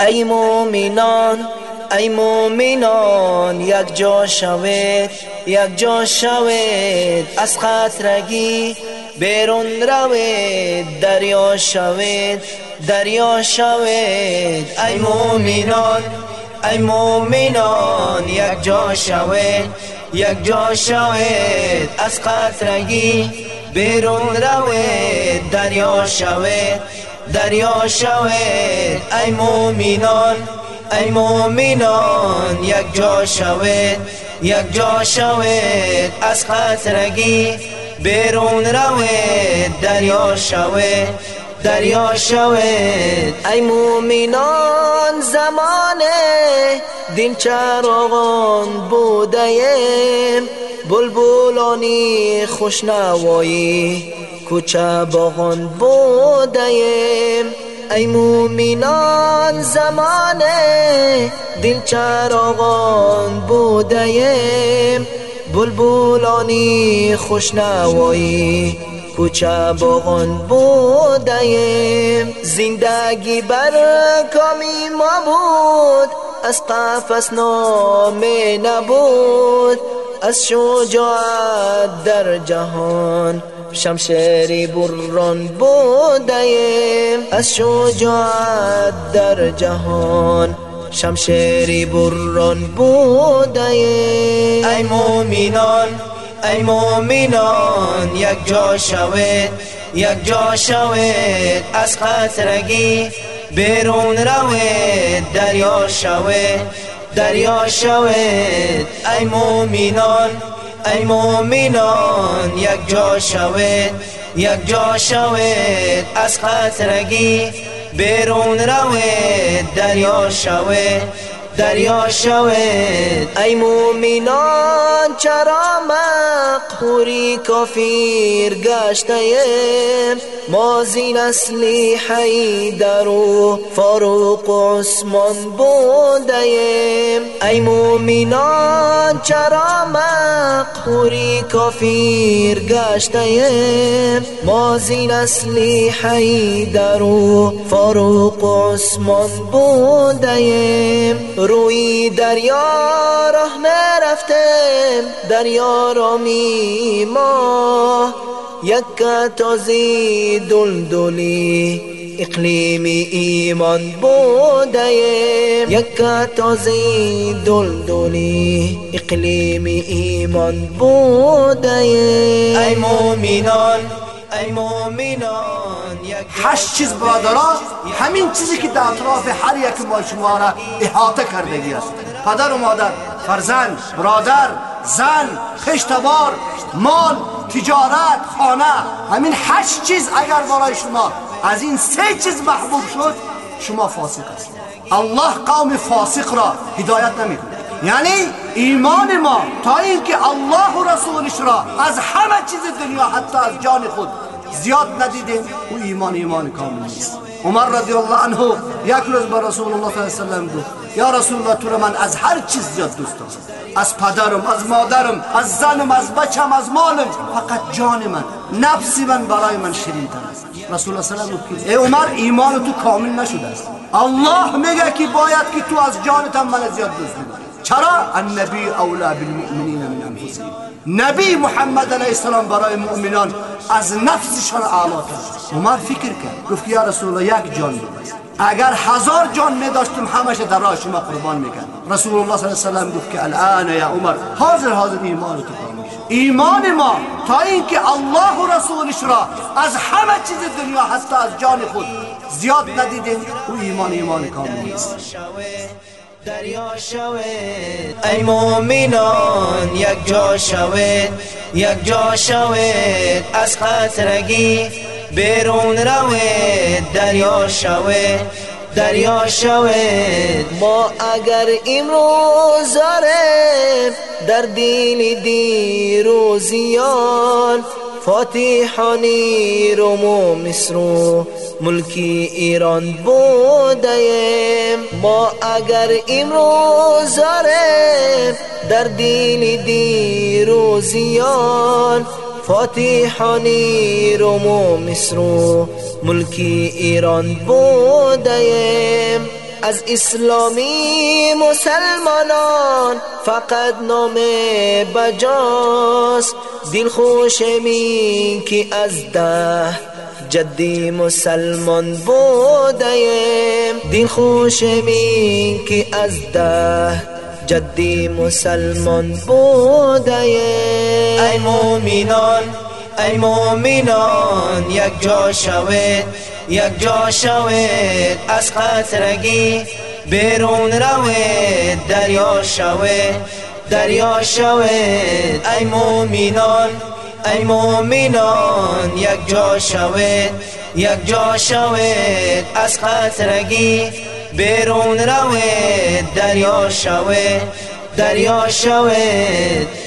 ای مومنان ای مومنان یک جا شوید یک جا شوید از خطرگی بیرون روید دریا شوید دریا شوید. ای مومنان ای مومنان یک جا شوید یک جا شوید از خطرگی بیرون روید دریا شوید. دریا شوید ای مومنان ای مومنان یک جا شوید یک جا شوید از خطرگی بیرون روید دریا شوید دریا شوید ای مومنان زمانه دین چراغان بودیم. بلبلانی خوشنوایی. کوچه باغان بودیم ای مومنان زمانه دل چراغان بودیم بلبلانی خوشنوایی کوچه باغان بودیم زندگی بر کامی ما بود از قفص نامه نبود از شجاعت در جهان شمشری بران بودیم از شجاعت در جهان شمشری بران بودیم ای مومنان ای مومنان یک جا شوید یک جا شوید. از خطرگی بیرون روید دریا شوید دریا شوید. ای مومنان ای مومنان یک جا شوید یک جا شوید از خطرگی بیرون روید دریا شوید. دریا شوید. ای مومنان چرا مقهوری کافیر گشتیم ما زین اصلی حیدر و فاروق و عثمان بودیم ای مومنان چرا مقهوری کافیر گشتیم ما زین اصلی حیدر و فاروق و عثمان بودیم. روی دریا راه رفتم دریا را می ما یک تازی دلدلی اقلیم ایمان بودیم. یک تازی دلدلی اقلیم ایمان بودیم. ای مومنان ای مومنان هشت چیز برادرها همین چیزی که در اطراف هر یک ما شما را احاطه کردگی است. پدر و مادر فرزند برادر زن خشتبار مال تجارت خانه همین هشت چیز اگر برای شما از این سه چیز محبوب شد شما فاسق است الله قوم فاسق را هدایت نمی‌کنه یعنی ایمان ما تا اینکه الله و رسولش را از همه چیز دنیا حتی از جان خود زیاد ندیدیم او ایمان ایمان کامل نیست. عمر رضی الله عنه یک روز به رسول الله صلی الله علیه و گفت یا رسول الله تو من از هر چیز زیاد دوست دارم. از پدرم از مادرم از زنم از بچم از مالم. فقط جان من نفس من برای من شیرین تر است. رسول الله صلی الله علیه و گفت ای عمر ایمان تو کامل نشده است. الله میگه که باید که تو از جانت من زیاد دوست داری چرا النبی اولا بالمؤمنین من أنفسهم. نبی محمد علیه السلام برای مؤمنان از نفسشان اعلاتا عمر فکر کرد. گفت یا رسول الله یک جان ببست اگر هزار جان می داشتم همش در راه شما قربان میکرد رسول الله صلی الله علیه و گفت که الان یا عمر حاضر حاضر ایمان تو ایمان ما تا اینکه الله و رسولش را از همه چیز دنیا حتی از جان خود زیاد ندیدیم أو ایمان ایمان کامل نیست. دریا شوید ای مومنان یک جا شوید یک جا شوید از خطرگی بیرون روید دریا شوید دریا شوید ما اگر امروز در دیل دیروزیان فاتحانی رومو مصر و ملکی ایران بودیم ما اگر امروز در دین دیروزیان فاتحانی رومو مصر و ملکی ایران بودیم از اسلامی مسلمانان فقط نام بجاست. دل خوشمی که از ده جدی مسلمان بودیم. دل خوشمی که از ده جدی مسلمان بودیم. ای مومنان ای مومنان یک جا شوید. یک جا شوید از قطرگی بیرون روید دریا شوید دریا شوید. ای مومنان ای مومنان یک جا شوید یک جا شوید. از قطرگی بیرون روید دریا شوید دریا شوید.